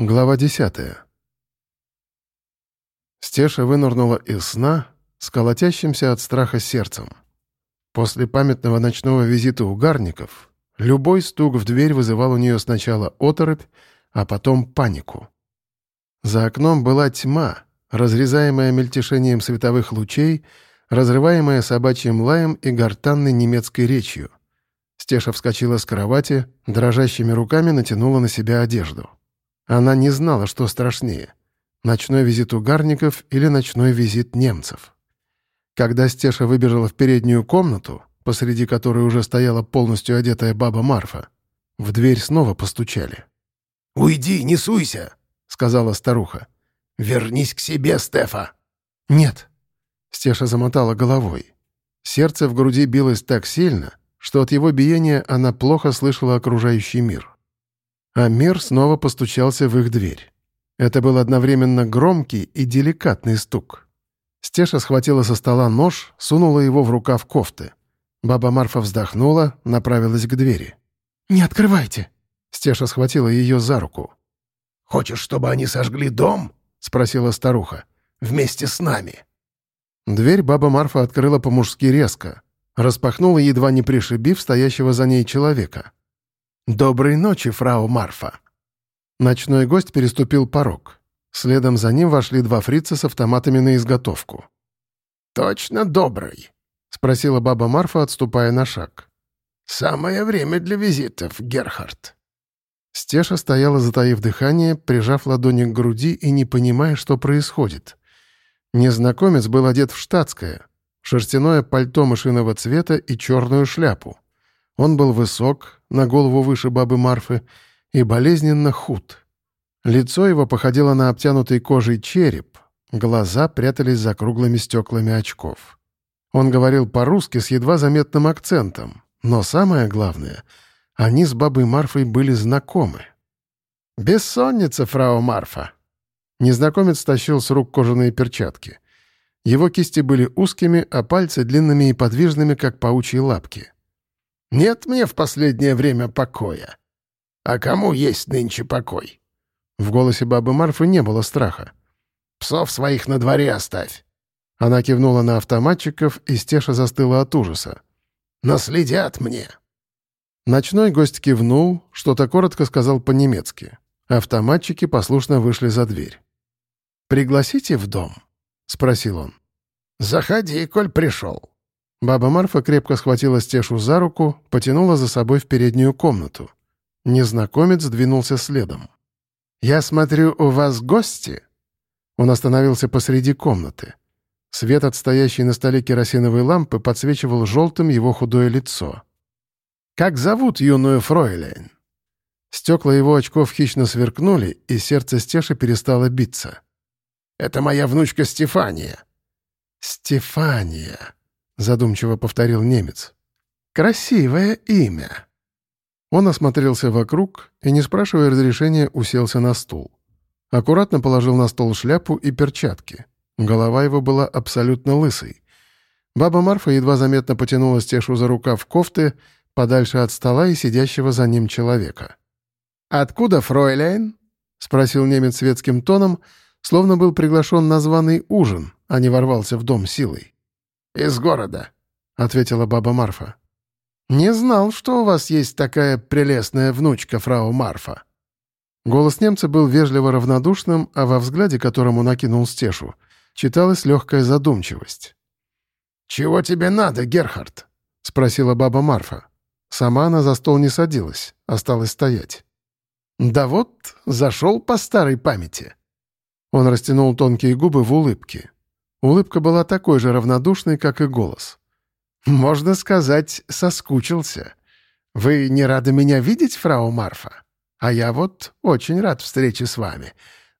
Глава десятая. Стеша вынырнула из сна с колотящимся от страха сердцем. После памятного ночного визита у гарников любой стук в дверь вызывал у нее сначала оторопь, а потом панику. За окном была тьма, разрезаемая мельтешением световых лучей, разрываемая собачьим лаем и гортанной немецкой речью. Стеша вскочила с кровати, дрожащими руками натянула на себя одежду. Она не знала, что страшнее — ночной визит угарников или ночной визит немцев. Когда Стеша выбежала в переднюю комнату, посреди которой уже стояла полностью одетая баба Марфа, в дверь снова постучали. «Уйди, не суйся!» — сказала старуха. «Вернись к себе, Стефа!» «Нет!» — Стеша замотала головой. Сердце в груди билось так сильно, что от его биения она плохо слышала окружающий мир. А мир снова постучался в их дверь. Это был одновременно громкий и деликатный стук. Стеша схватила со стола нож, сунула его в рукав кофты. Баба Марфа вздохнула, направилась к двери. «Не открывайте!» Стеша схватила ее за руку. «Хочешь, чтобы они сожгли дом?» — спросила старуха. «Вместе с нами». Дверь баба Марфа открыла по-мужски резко. Распахнула, едва не пришибив стоящего за ней человека. «Доброй ночи, фрау Марфа!» Ночной гость переступил порог. Следом за ним вошли два фрица с автоматами на изготовку. «Точно добрый?» — спросила баба Марфа, отступая на шаг. «Самое время для визитов, Герхард». Стеша стояла, затаив дыхание, прижав ладони к груди и не понимая, что происходит. Незнакомец был одет в штатское, шерстяное пальто мышиного цвета и черную шляпу. Он был высок, на голову выше бабы Марфы, и болезненно худ. Лицо его походило на обтянутый кожей череп, глаза прятались за круглыми стеклами очков. Он говорил по-русски с едва заметным акцентом, но самое главное, они с бабой Марфой были знакомы. «Бессонница, фрау Марфа!» Незнакомец тащил с рук кожаные перчатки. Его кисти были узкими, а пальцы длинными и подвижными, как паучьи лапки. Нет мне в последнее время покоя. А кому есть нынче покой? В голосе бабы Марфы не было страха. Псов своих на дворе оставь. Она кивнула на автоматчиков, и Стеша застыла от ужаса. «Наследят мне!» Ночной гость кивнул, что-то коротко сказал по-немецки. Автоматчики послушно вышли за дверь. «Пригласите в дом?» — спросил он. «Заходи, коль пришел». Баба Марфа крепко схватила Стешу за руку, потянула за собой в переднюю комнату. Незнакомец двинулся следом. «Я смотрю, у вас гости?» Он остановился посреди комнаты. Свет от стоящей на столе керосиновой лампы подсвечивал желтым его худое лицо. «Как зовут юную фройлейн?» Стекла его очков хищно сверкнули, и сердце Стеши перестало биться. «Это моя внучка Стефания». «Стефания», — задумчиво повторил немец. «Красивое имя». Он осмотрелся вокруг и, не спрашивая разрешения, уселся на стул. Аккуратно положил на стол шляпу и перчатки. Голова его была абсолютно лысой. Баба Марфа едва заметно потянула Стешу за рукав кофты подальше от стола и сидящего за ним человека. «Откуда фройляйн?» — спросил немец светским тоном, словно был приглашен на званый ужин, а не ворвался в дом силой. «Из города», — ответила баба Марфа. «Не знал, что у вас есть такая прелестная внучка, фрау Марфа». Голос немца был вежливо равнодушным, а во взгляде, которому накинул Стешу, читалась легкая задумчивость. «Чего тебе надо, Герхард?» — спросила баба Марфа. Сама она за стол не садилась, осталась стоять. «Да вот, зашел по старой памяти». Он растянул тонкие губы в улыбке. Улыбка была такой же равнодушной, как и голос. «Можно сказать, соскучился. Вы не рады меня видеть, фрау Марфа? А я вот очень рад встрече с вами.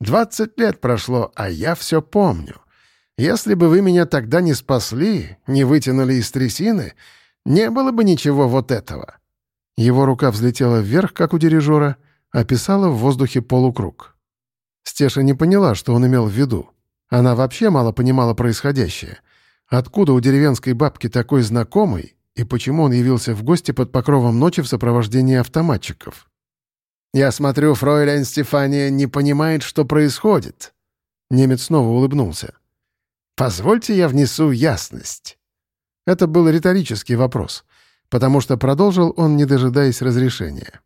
Двадцать лет прошло, а я все помню. Если бы вы меня тогда не спасли, не вытянули из трясины, не было бы ничего вот этого». Его рука взлетела вверх, как у дирижера, описала в воздухе полукруг. Стеша не поняла, что он имел в виду. Она вообще мало понимала происходящее. Откуда у деревенской бабки такой знакомый, и почему он явился в гости под покровом ночи в сопровождении автоматчиков? «Я смотрю, фройлен Стефания не понимает, что происходит». Немец снова улыбнулся. «Позвольте я внесу ясность». Это был риторический вопрос, потому что продолжил он, не дожидаясь разрешения.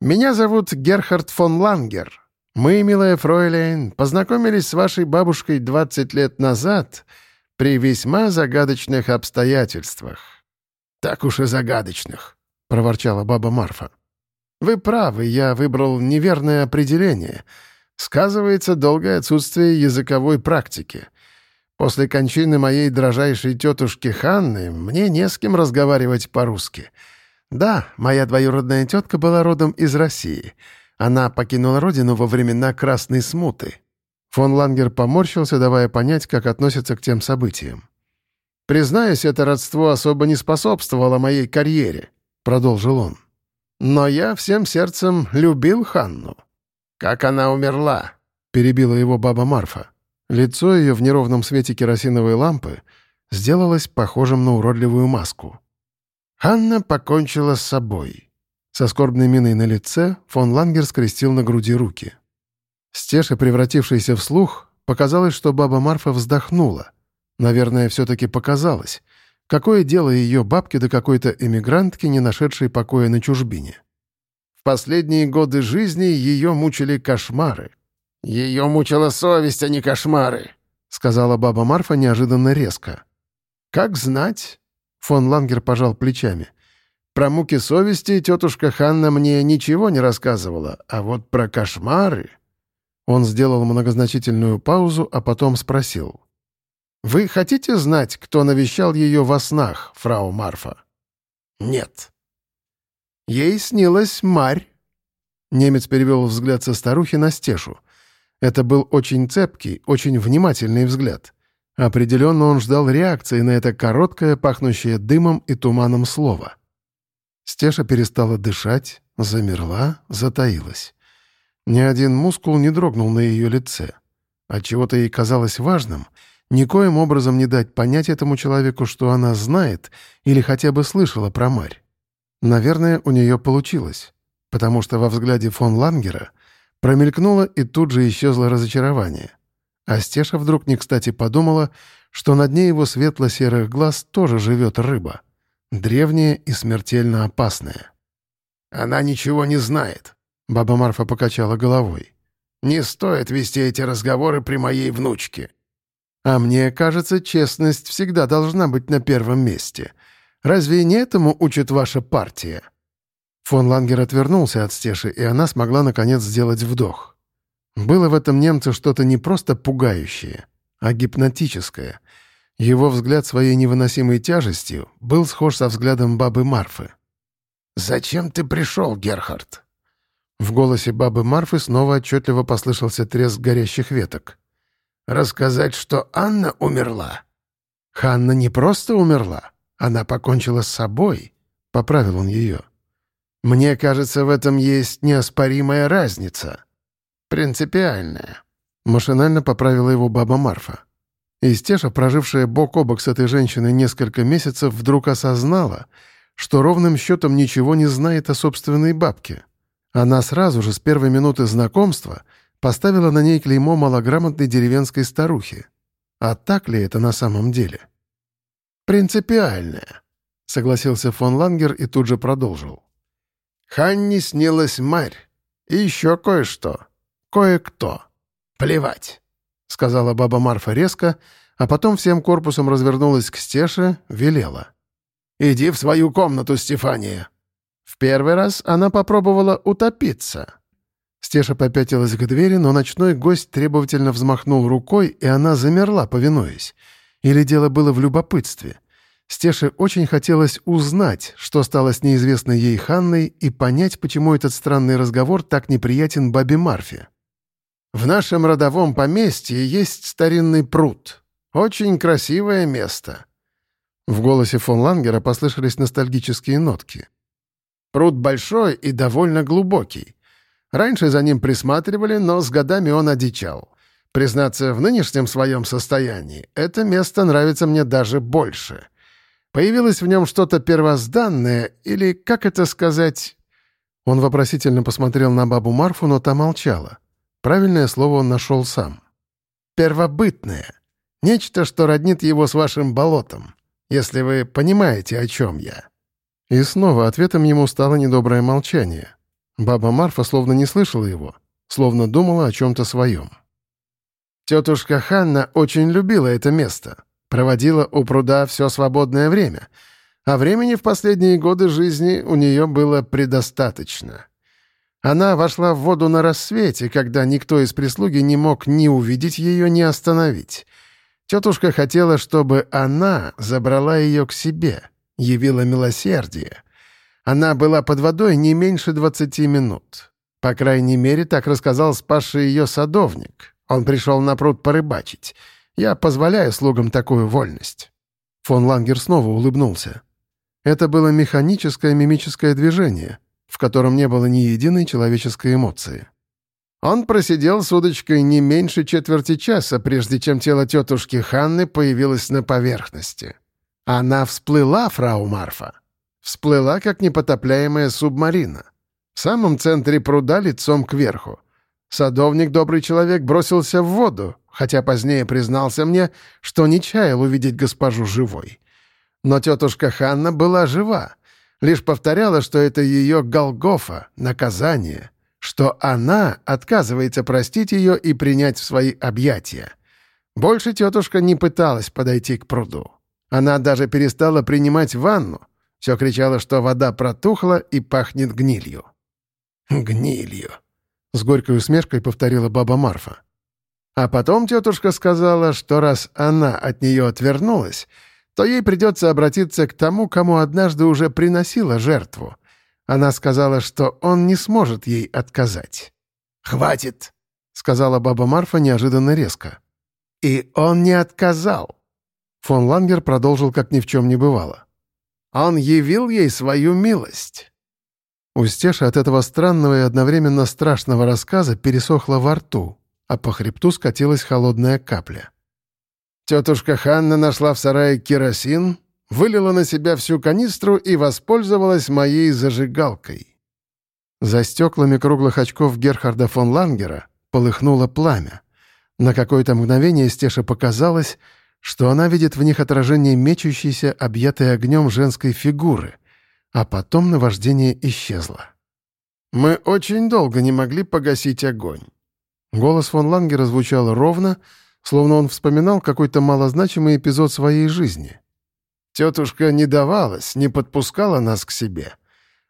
«Меня зовут Герхард фон Лангер. Мы, милая фройлен, познакомились с вашей бабушкой 20 лет назад при весьма загадочных обстоятельствах». «Так уж и загадочных», — проворчала баба Марфа. «Вы правы, я выбрал неверное определение. Сказывается долгое отсутствие языковой практики. После кончины моей дрожайшей тетушки Ханны мне не с кем разговаривать по-русски. Да, моя двоюродная тетка была родом из России. Она покинула родину во времена Красной Смуты». Фон Лангер поморщился, давая понять, как относится к тем событиям. «Признаюсь, это родство особо не способствовало моей карьере», — продолжил он. Но я всем сердцем любил Ханну. Как она умерла, перебила его баба Марфа. Лицо ее в неровном свете керосиновой лампы сделалось похожим на уродливую маску. Ханна покончила с собой. Со скорбной миной на лице фон Лангер скрестил на груди руки. Стеша, превратившаяся в слух, показалось, что баба Марфа вздохнула. Наверное, все-таки показалось — Какое дело ее бабке до какой-то эмигрантки, не нашедшей покоя на чужбине? В последние годы жизни ее мучили кошмары. «Ее мучила совесть, а не кошмары», — сказала баба Марфа неожиданно резко. «Как знать?» — фон Лангер пожал плечами. «Про муки совести тетушка Ханна мне ничего не рассказывала, а вот про кошмары...» Он сделал многозначительную паузу, а потом спросил. Вы хотите знать, кто навещал ее во снах, фрау Марфа? Нет. Ей снилась Марь. Немец перевел взгляд со старухи на Стешу. Это был очень цепкий, очень внимательный взгляд. Определенно он ждал реакции на это короткое, пахнущее дымом и туманом слово. Стеша перестала дышать, замерла, затаилась. Ни один мускул не дрогнул на ее лице. Отчего-то ей казалось важным — никоим образом не дать понять этому человеку, что она знает или хотя бы слышала про Марь. Наверное, у нее получилось, потому что во взгляде фон Лангера промелькнуло и тут же исчезло разочарование. А Стеша вдруг не кстати подумала, что на дне его светло-серых глаз тоже живет рыба, древняя и смертельно опасная. «Она ничего не знает», — баба Марфа покачала головой. «Не стоит вести эти разговоры при моей внучке. А мне кажется, честность всегда должна быть на первом месте. Разве не этому учит ваша партия?» Фон Лангер отвернулся от Стеши, и она смогла, наконец, сделать вдох. Было в этом немце что-то не просто пугающее, а гипнотическое. Его взгляд своей невыносимой тяжестью был схож со взглядом бабы Марфы. «Зачем ты пришел, Герхард?» В голосе бабы Марфы снова отчетливо послышался треск горящих веток. Рассказать, что Анна умерла? Ханна не просто умерла, она покончила с собой, — поправил он ее. Мне кажется, в этом есть неоспоримая разница. Принципиальная. Машинально поправила его баба Марфа. И Стеша, прожившая бок о бок с этой женщиной несколько месяцев, вдруг осознала, что ровным счетом ничего не знает о собственной бабке. Она сразу же, с первой минуты знакомства, поставила на ней клеймо малограмотной деревенской старухи. А так ли это на самом деле? «Принципиальное», — согласился фон Лангер и тут же продолжил. «Ханне снилась Марь. И еще кое-что. Кое-кто. Плевать», — сказала баба Марфа резко, а потом всем корпусом развернулась к Стеше, велела. «Иди в свою комнату, Стефания». В первый раз она попробовала утопиться. Стеша попятилась к двери, но ночной гость требовательно взмахнул рукой, и она замерла, повинуясь. Или дело было в любопытстве. Стеше очень хотелось узнать, что стало с неизвестной ей Ханной, и понять, почему этот странный разговор так неприятен бабе Марфе. «В нашем родовом поместье есть старинный пруд. Очень красивое место». В голосе фон Лангера послышались ностальгические нотки. «Пруд большой и довольно глубокий. Раньше за ним присматривали, но с годами он одичал. Признаться, в нынешнем своем состоянии это место нравится мне даже больше. Появилось в нем что-то первозданное, или, как это сказать... Он вопросительно посмотрел на бабу Марфу, но та молчала. Правильное слово он нашел сам. «Первобытное. Нечто, что роднит его с вашим болотом, если вы понимаете, о чем я». И снова ответом ему стало недоброе молчание. Баба Марфа словно не слышала его, словно думала о чем-то своем. Тетушка Ханна очень любила это место, проводила у пруда все свободное время, а времени в последние годы жизни у нее было предостаточно. Она вошла в воду на рассвете, когда никто из прислуги не мог ни увидеть ее, ни остановить. Тетушка хотела, чтобы она забрала ее к себе, явила милосердие. Она была под водой не меньше двадцати минут. По крайней мере, так рассказал спасший ее садовник. Он пришел на пруд порыбачить. Я позволяю слугам такую вольность». Фон Лангер снова улыбнулся. Это было механическое мимическое движение, в котором не было ни единой человеческой эмоции. Он просидел с удочкой не меньше четверти часа, прежде чем тело тетушки Ханны появилось на поверхности. Она всплыла, фрау Марфа. Всплыла, как непотопляемая субмарина. В самом центре пруда лицом кверху. Садовник, добрый человек, бросился в воду, хотя позднее признался мне, что не чаял увидеть госпожу живой. Но тетушка Ханна была жива, лишь повторяла, что это ее Голгофа, наказание, что она отказывается простить ее и принять в свои объятия. Больше тетушка не пыталась подойти к пруду. Она даже перестала принимать ванну. Все кричала, что вода протухла и пахнет гнилью. «Гнилью», — с горькой усмешкой повторила баба Марфа. А потом тетушка сказала, что раз она от нее отвернулась, то ей придется обратиться к тому, кому однажды уже приносила жертву. Она сказала, что он не сможет ей отказать. «Хватит», — сказала баба Марфа неожиданно резко. И он не отказал. Фон Лангер продолжил, как ни в чем не бывало. Он явил ей свою милость. У Стеши от этого странного и одновременно страшного рассказа пересохло во рту, а по хребту скатилась холодная капля. Тетушка Ханна нашла в сарае керосин, вылила на себя всю канистру и воспользовалась моей зажигалкой. За стеклами круглых очков Герхарда фон Лангера полыхнуло пламя. На какое-то мгновение Стеша показалось, что она видит в них отражение мечущейся, объятой огнем женской фигуры — а потом наваждение исчезло. «Мы очень долго не могли погасить огонь». Голос фон Лангера звучал ровно, словно он вспоминал какой-то малозначимый эпизод своей жизни. Тетушка не давалась, не подпускала нас к себе.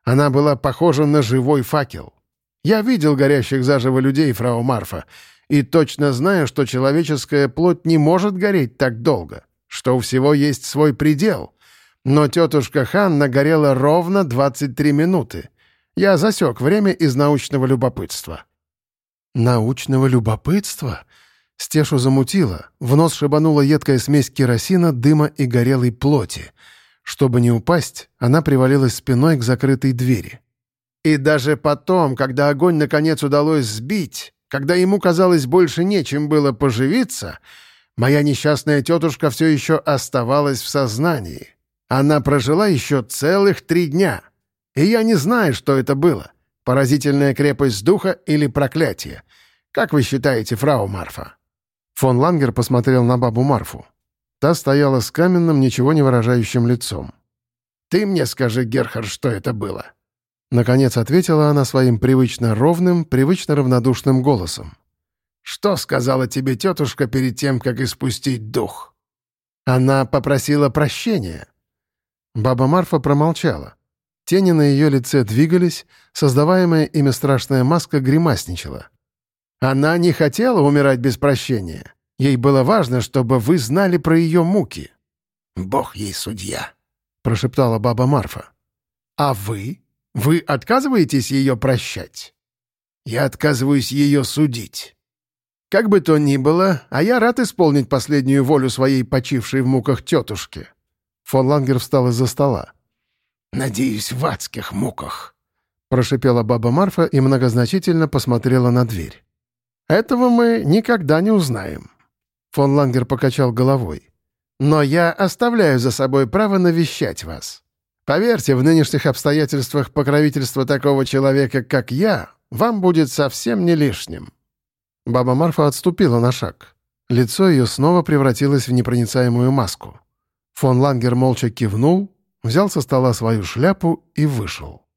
Она была похожа на живой факел. Я видел горящих заживо людей, фрау Марфа, и точно знаю, что человеческая плоть не может гореть так долго, что у всего есть свой предел — но тетушка Ханна горела ровно 23 минуты. Я засек время из научного любопытства. Научного любопытства? Стешу замутила, в нос шибанула едкая смесь керосина, дыма и горелой плоти. Чтобы не упасть, она привалилась спиной к закрытой двери. И даже потом, когда огонь наконец удалось сбить, когда ему казалось больше нечем было поживиться, моя несчастная тетушка все еще оставалась в сознании. Она прожила еще целых три дня. И я не знаю, что это было. Поразительная крепость духа или проклятие. Как вы считаете, фрау Марфа?» Фон Лангер посмотрел на бабу Марфу. Та стояла с каменным, ничего не выражающим лицом. «Ты мне скажи, Герхард, что это было?» Наконец ответила она своим привычно ровным, привычно равнодушным голосом. «Что сказала тебе тетушка перед тем, как испустить дух?» «Она попросила прощения», Баба Марфа промолчала. Тени на ее лице двигались, создаваемая ими страшная маска гримасничала. «Она не хотела умирать без прощения. Ей было важно, чтобы вы знали про ее муки». «Бог ей судья», — прошептала баба Марфа. «А вы? Вы отказываетесь ее прощать?» «Я отказываюсь ее судить». «Как бы то ни было, а я рад исполнить последнюю волю своей почившей в муках тетушки». Фон Лангер встал из-за стола. «Надеюсь, в адских муках», — прошипела баба Марфа и многозначительно посмотрела на дверь. «Этого мы никогда не узнаем». Фон Лангер покачал головой. «Но я оставляю за собой право навещать вас. Поверьте, в нынешних обстоятельствах покровительство такого человека, как я, вам будет совсем не лишним». Баба Марфа отступила на шаг. Лицо ее снова превратилось в непроницаемую маску. Фон Лангер молча кивнул, взял со стола свою шляпу и вышел.